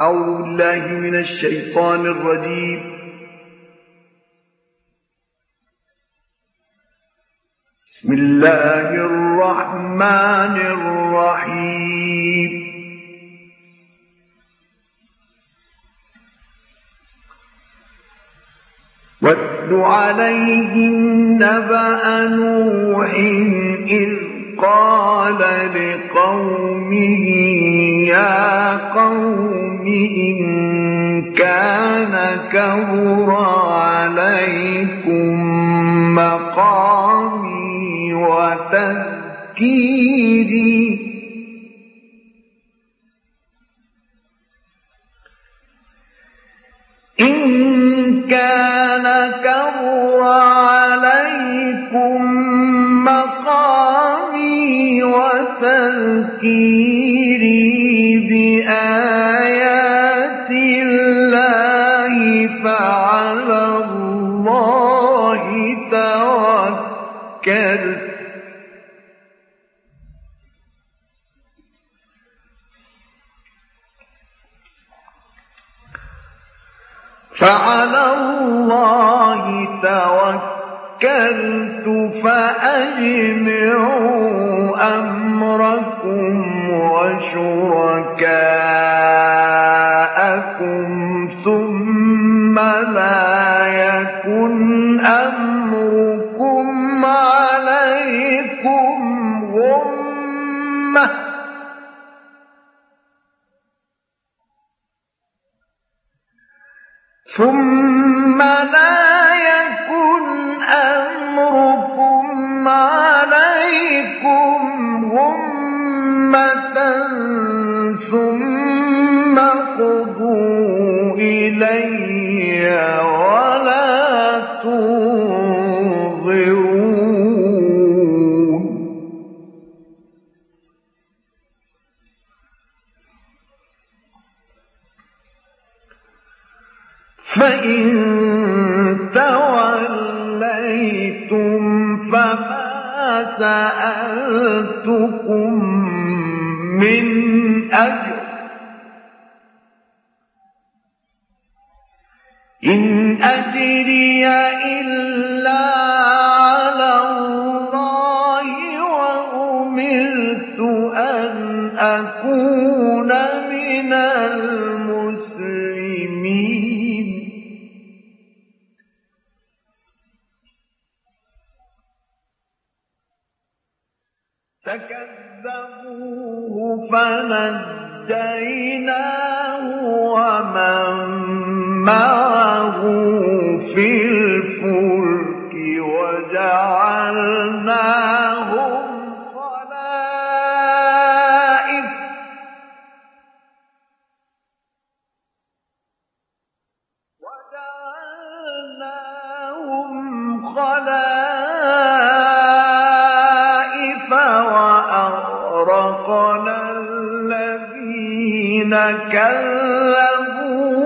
أعوذ بالله من الشيطان الرجيم. بسم الله الرحمن الرحيم. واتل عليهم نبأ نوح إذ قال لقومه يا قوم إن كان كبر عليكم مقامي وتذكيري. إن كان كبر عليكم مقامي وتذكيري بآيات الله فعلى الله توكلت. فعلى الله توكلت. فأجمعوا أمركم وشركاءكم ثم لا يكن أمركم عليكم غمّة ثم عليكم غمة ثم قضوا إلي ولا تنظرون. فإن سألتكم من أجر. إن أجري إلا على الله وأمرت أن أكون فكذبوه فنجيناه ومن معه في الفلك وجعلناهم خلائف وجعلناهم خلائف كذبوا